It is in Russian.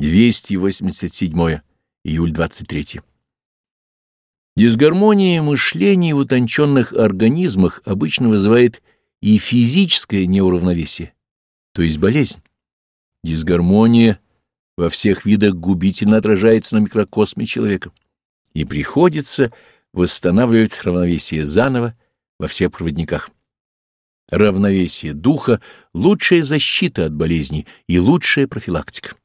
287 июль 23. Дисгармония мышления в утонченных организмах обычно вызывает и физическое неуравновесие, то есть болезнь. Дисгармония во всех видах губительно отражается на микрокосме человека, и приходится восстанавливать равновесие заново во всех проводниках. Равновесие духа — лучшая защита от болезней и лучшая профилактика.